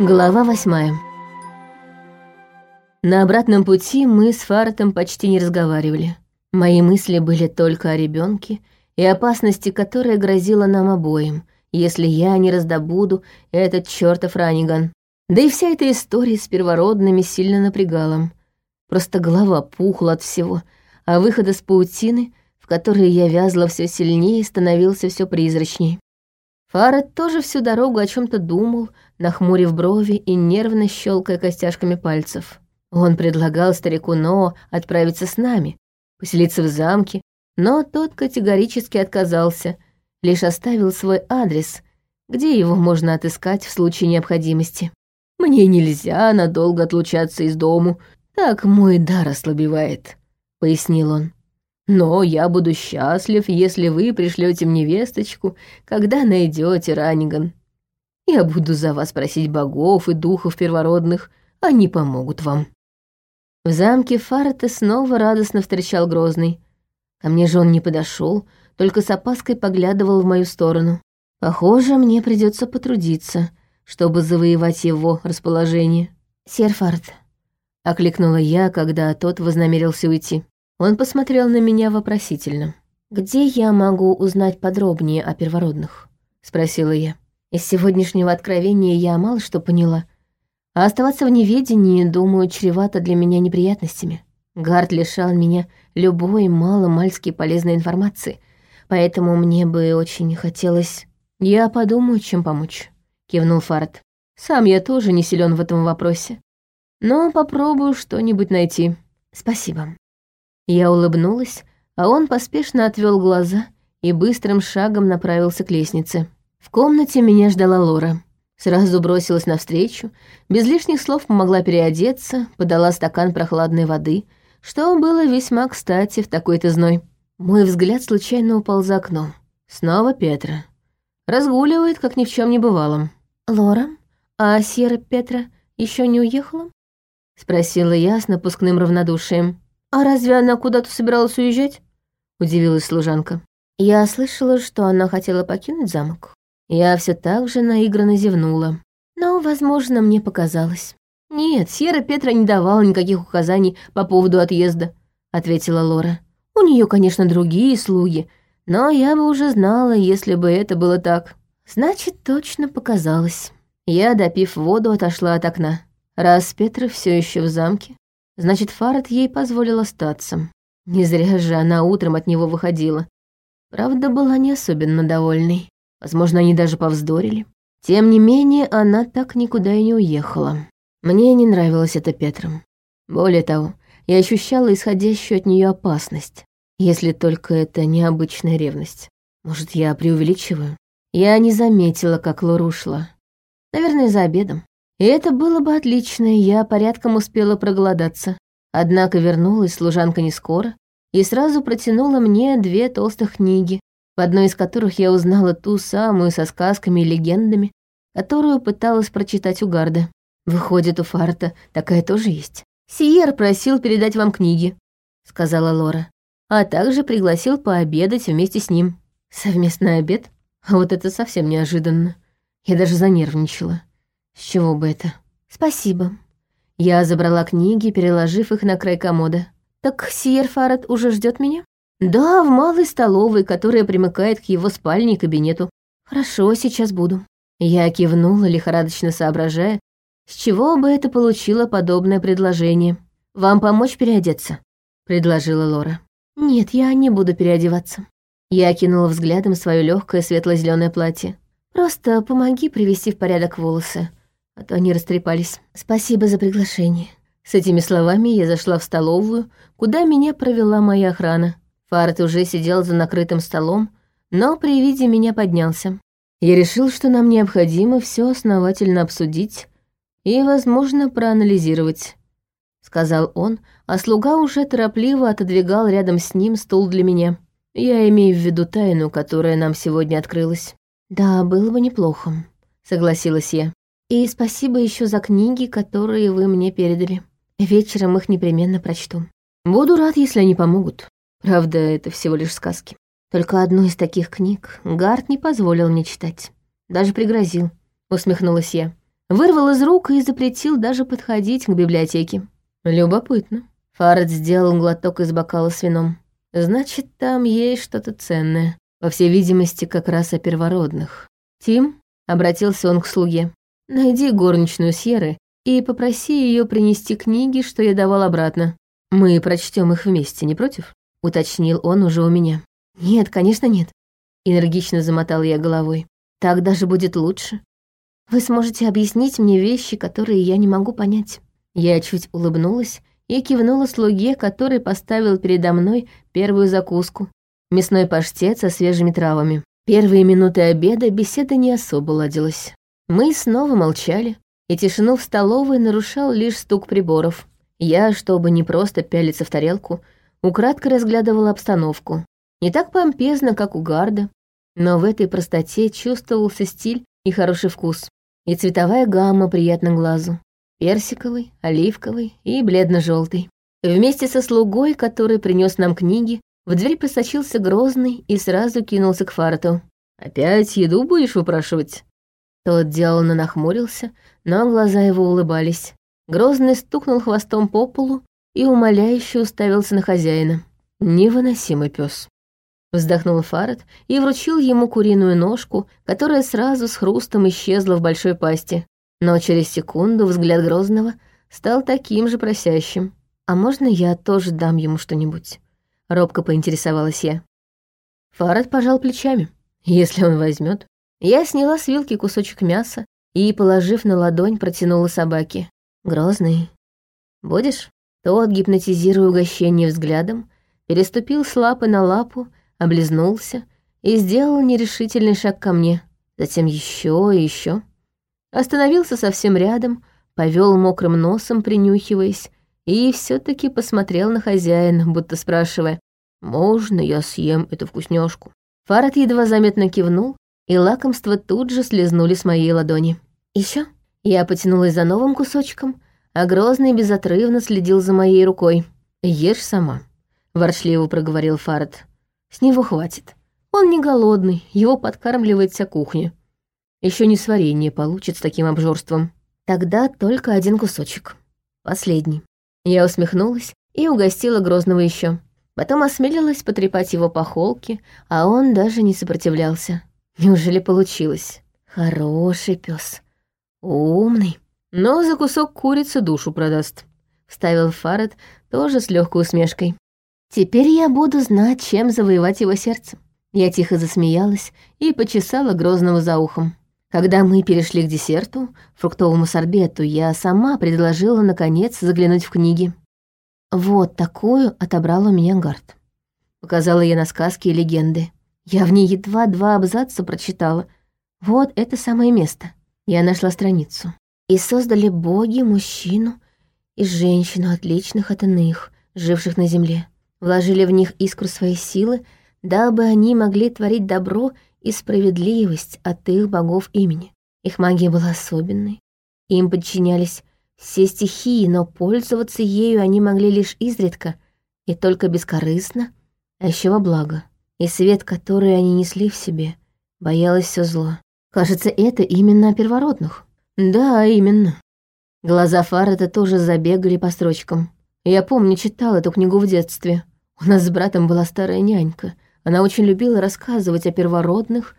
Глава восьмая. На обратном пути мы с Фаратом почти не разговаривали. Мои мысли были только о ребенке и опасности, которая грозила нам обоим, если я не раздобуду этот чертов Раниган. Да и вся эта история с первородными сильно напрягала. Просто голова пухла от всего, а выход из паутины, в которой я вязла все сильнее, становился все призрачней. Фарад тоже всю дорогу о чем то думал, нахмурив брови и нервно щелкая костяшками пальцев. Он предлагал старику Ноа отправиться с нами, поселиться в замке, но тот категорически отказался, лишь оставил свой адрес, где его можно отыскать в случае необходимости. «Мне нельзя надолго отлучаться из дому, так мой дар ослабевает», — пояснил он. «Но я буду счастлив, если вы пришлете мне весточку, когда найдете Раниган. Я буду за вас просить богов и духов первородных, они помогут вам». В замке Фарта снова радостно встречал Грозный. Ко мне же он не подошел, только с опаской поглядывал в мою сторону. Похоже, мне придется потрудиться, чтобы завоевать его расположение. «Сер Фарт», — окликнула я, когда тот вознамерился уйти. Он посмотрел на меня вопросительно. «Где я могу узнать подробнее о первородных?» — спросила я. Из сегодняшнего откровения я мало что поняла. А оставаться в неведении, думаю, чревато для меня неприятностями. Гард лишал меня любой мало-мальски полезной информации, поэтому мне бы очень хотелось... «Я подумаю, чем помочь», — кивнул Фарт. «Сам я тоже не силен в этом вопросе. Но попробую что-нибудь найти. Спасибо». Я улыбнулась, а он поспешно отвел глаза и быстрым шагом направился к лестнице. В комнате меня ждала Лора. Сразу бросилась навстречу, без лишних слов помогла переодеться, подала стакан прохладной воды, что было весьма кстати в такой-то зной. Мой взгляд случайно упал за окно. Снова Петра. Разгуливает, как ни в чем не бывало. «Лора, а Сера Петра еще не уехала?» — спросила я с напускным равнодушием. «А разве она куда-то собиралась уезжать?» — удивилась служанка. Я слышала, что она хотела покинуть замок. Я все так же наигранно зевнула. Но, возможно, мне показалось. «Нет, Сера Петра не давала никаких указаний по поводу отъезда», — ответила Лора. «У нее, конечно, другие слуги, но я бы уже знала, если бы это было так. Значит, точно показалось». Я, допив воду, отошла от окна. Раз Петра все еще в замке, значит, Фарад ей позволил остаться. Не зря же она утром от него выходила. Правда, была не особенно довольной. Возможно, они даже повздорили. Тем не менее, она так никуда и не уехала. Мне не нравилось это Петром. Более того, я ощущала исходящую от нее опасность, если только это необычная ревность. Может, я преувеличиваю? Я не заметила, как Лора ушла. Наверное, за обедом. И это было бы отлично, я порядком успела проголодаться. Однако вернулась служанка не скоро и сразу протянула мне две толстых книги, в одной из которых я узнала ту самую со сказками и легендами, которую пыталась прочитать у Гарда. Выходит, у Фарта такая тоже есть. «Сиер просил передать вам книги», — сказала Лора, а также пригласил пообедать вместе с ним. Совместный обед? А вот это совсем неожиданно. Я даже занервничала. С чего бы это? «Спасибо». Я забрала книги, переложив их на край комода. «Так Сиер Фарад уже ждет меня?» «Да, в малой столовой, которая примыкает к его спальне и кабинету». «Хорошо, сейчас буду». Я кивнула, лихорадочно соображая, с чего бы это получило подобное предложение. «Вам помочь переодеться?» — предложила Лора. «Нет, я не буду переодеваться». Я кинула взглядом свое легкое светло зеленое платье. «Просто помоги привести в порядок волосы, а то они растрепались. Спасибо за приглашение». С этими словами я зашла в столовую, куда меня провела моя охрана. Фарт уже сидел за накрытым столом, но при виде меня поднялся. Я решил, что нам необходимо все основательно обсудить и, возможно, проанализировать, сказал он, а слуга уже торопливо отодвигал рядом с ним стул для меня. Я имею в виду тайну, которая нам сегодня открылась. Да, было бы неплохо, согласилась я. И спасибо еще за книги, которые вы мне передали. Вечером их непременно прочту. Буду рад, если они помогут. Правда, это всего лишь сказки. Только одну из таких книг Гарт не позволил мне читать. Даже пригрозил, усмехнулась я. Вырвал из рук и запретил даже подходить к библиотеке. Любопытно. Фарад сделал глоток из бокала с вином. Значит, там есть что-то ценное. По всей видимости, как раз о первородных. «Тим», — обратился он к слуге, — «найди горничную Сьеры и попроси ее принести книги, что я давал обратно. Мы прочтем их вместе, не против?» — уточнил он уже у меня. «Нет, конечно, нет», — энергично замотала я головой. «Так даже будет лучше. Вы сможете объяснить мне вещи, которые я не могу понять». Я чуть улыбнулась и кивнула слуге, который поставил передо мной первую закуску. Мясной паштет со свежими травами. Первые минуты обеда беседа не особо ладилась. Мы снова молчали, и тишину в столовой нарушал лишь стук приборов. Я, чтобы не просто пялиться в тарелку, украдко разглядывала обстановку. Не так помпезно, как у Гарда, но в этой простоте чувствовался стиль и хороший вкус, и цветовая гамма приятна глазу персиковый, оливковый и бледно-желтый. Вместе со слугой, который принес нам книги, в дверь просочился Грозный и сразу кинулся к Фарту. «Опять еду будешь выпрашивать?» Тот деланно нахмурился, но глаза его улыбались. Грозный стукнул хвостом по полу и умоляюще уставился на хозяина. «Невыносимый пес. Вздохнул Фарад и вручил ему куриную ножку, которая сразу с хрустом исчезла в большой пасти. Но через секунду взгляд Грозного стал таким же просящим. «А можно я тоже дам ему что-нибудь?» Робко поинтересовалась я. Фарад пожал плечами. «Если он возьмет. Я сняла с вилки кусочек мяса и, положив на ладонь, протянула собаке. «Грозный. Будешь?» Тот, гипнотизируя угощение взглядом, переступил с лапы на лапу, облизнулся и сделал нерешительный шаг ко мне. Затем еще и еще. Остановился совсем рядом, повел мокрым носом, принюхиваясь, и все таки посмотрел на хозяина, будто спрашивая, «Можно я съем эту вкусняшку?» Фарад едва заметно кивнул, и лакомства тут же слезнули с моей ладони. Еще Я потянулась за новым кусочком, а Грозный безотрывно следил за моей рукой. «Ешь сама», — ворчливо проговорил Фарад. «С него хватит. Он не голодный, его подкармливает вся кухня. Еще не сварение получит с таким обжорством. Тогда только один кусочек. Последний. Я усмехнулась и угостила Грозного еще. Потом осмелилась потрепать его по холке, а он даже не сопротивлялся. Неужели получилось? Хороший пес, Умный. Но за кусок курицы душу продаст. Вставил Фаред тоже с легкой усмешкой. Теперь я буду знать, чем завоевать его сердце. Я тихо засмеялась и почесала Грозного за ухом. Когда мы перешли к десерту, фруктовому сорбету, я сама предложила, наконец, заглянуть в книги. Вот такую отобрал у меня Гард. Показала я на сказки и легенды. Я в ней едва два абзаца прочитала. Вот это самое место. Я нашла страницу. И создали боги мужчину и женщину, отличных от иных, живших на земле. Вложили в них искру своей силы, дабы они могли творить добро и справедливость от их богов имени. Их магия была особенной. Им подчинялись все стихии, но пользоваться ею они могли лишь изредка и только бескорыстно, а еще во благо. И свет, который они несли в себе, боялась все зло. Кажется, это именно о первородных. Да, именно. Глаза Фарета тоже забегали по строчкам. Я помню, читал эту книгу в детстве. У нас с братом была старая нянька — она очень любила рассказывать о первородных,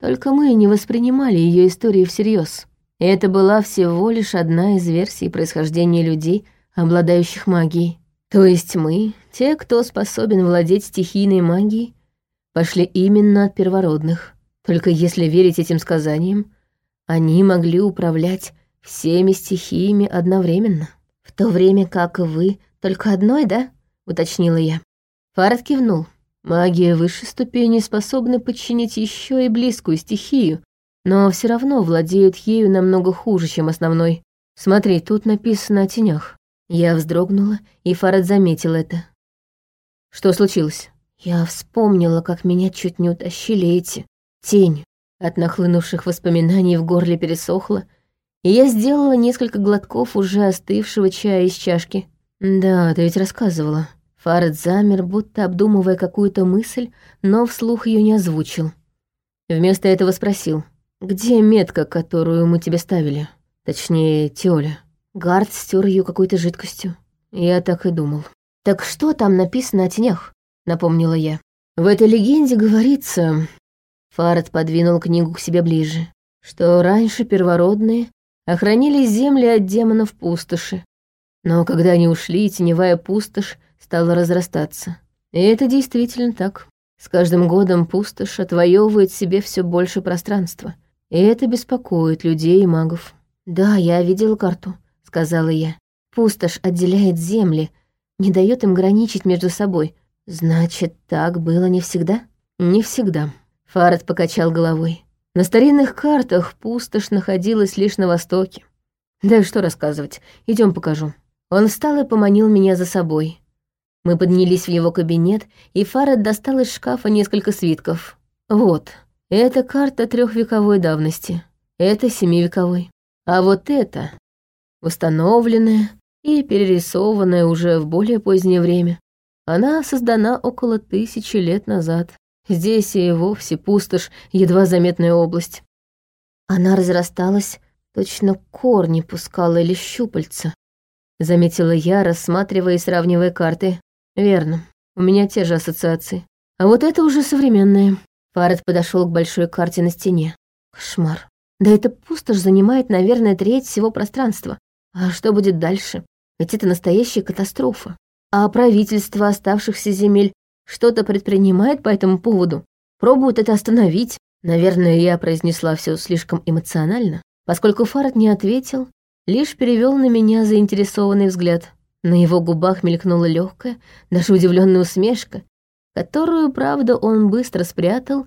только мы не воспринимали ее истории всерьез. И это была всего лишь одна из версий происхождения людей, обладающих магией. То есть мы, те, кто способен владеть стихийной магией, пошли именно от первородных. Только если верить этим сказаниям, они могли управлять всеми стихиями одновременно. В то время как вы только одной, да? уточнила я. Фарад кивнул. Магия высшей ступени способна подчинить еще и близкую стихию, но все равно владеют ею намного хуже, чем основной. Смотри, тут написано о тенях. Я вздрогнула, и Фарад заметил это. Что случилось? Я вспомнила, как меня чуть не утащили эти тень. От нахлынувших воспоминаний в горле пересохло, и я сделала несколько глотков уже остывшего чая из чашки. Да, ты ведь рассказывала. Фаред замер, будто обдумывая какую-то мысль, но вслух ее не озвучил. Вместо этого спросил, «Где метка, которую мы тебе ставили?» Точнее, Тёля. Гард стер ее какой-то жидкостью. Я так и думал. «Так что там написано о тенях?» — напомнила я. «В этой легенде говорится...» Фарад подвинул книгу к себе ближе. «Что раньше первородные охранили земли от демонов пустоши. Но когда они ушли, теневая пустошь стала разрастаться. И это действительно так. С каждым годом пустошь отвоевывает себе все больше пространства. И это беспокоит людей и магов. «Да, я видела карту», — сказала я. «Пустошь отделяет земли, не дает им граничить между собой. Значит, так было не всегда?» «Не всегда», — Фарад покачал головой. «На старинных картах пустошь находилась лишь на востоке. Да что рассказывать, идем покажу». Он встал и поманил меня за собой. Мы поднялись в его кабинет, и Фарад достал из шкафа несколько свитков. Вот, это карта трехвековой давности, это семивековой. А вот это восстановленная и перерисованная уже в более позднее время. Она создана около тысячи лет назад. Здесь и вовсе пустошь, едва заметная область. Она разрасталась, точно корни пускала или щупальца. Заметила я, рассматривая и сравнивая карты. Верно, у меня те же ассоциации. А вот это уже современные. Фаред подошел к большой карте на стене. Кошмар. Да эта пустошь занимает, наверное, треть всего пространства. А что будет дальше? Ведь это настоящая катастрофа. А правительство оставшихся земель что-то предпринимает по этому поводу? Пробует это остановить? Наверное, я произнесла все слишком эмоционально, поскольку Фарад не ответил, лишь перевел на меня заинтересованный взгляд. На его губах мелькнула легкая, даже удивленная усмешка, которую, правда, он быстро спрятал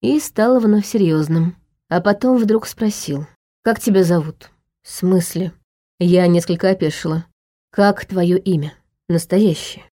и стал вновь серьезным. А потом вдруг спросил, «Как тебя зовут?» «В смысле?» Я несколько опешила. «Как твое имя? Настоящее?»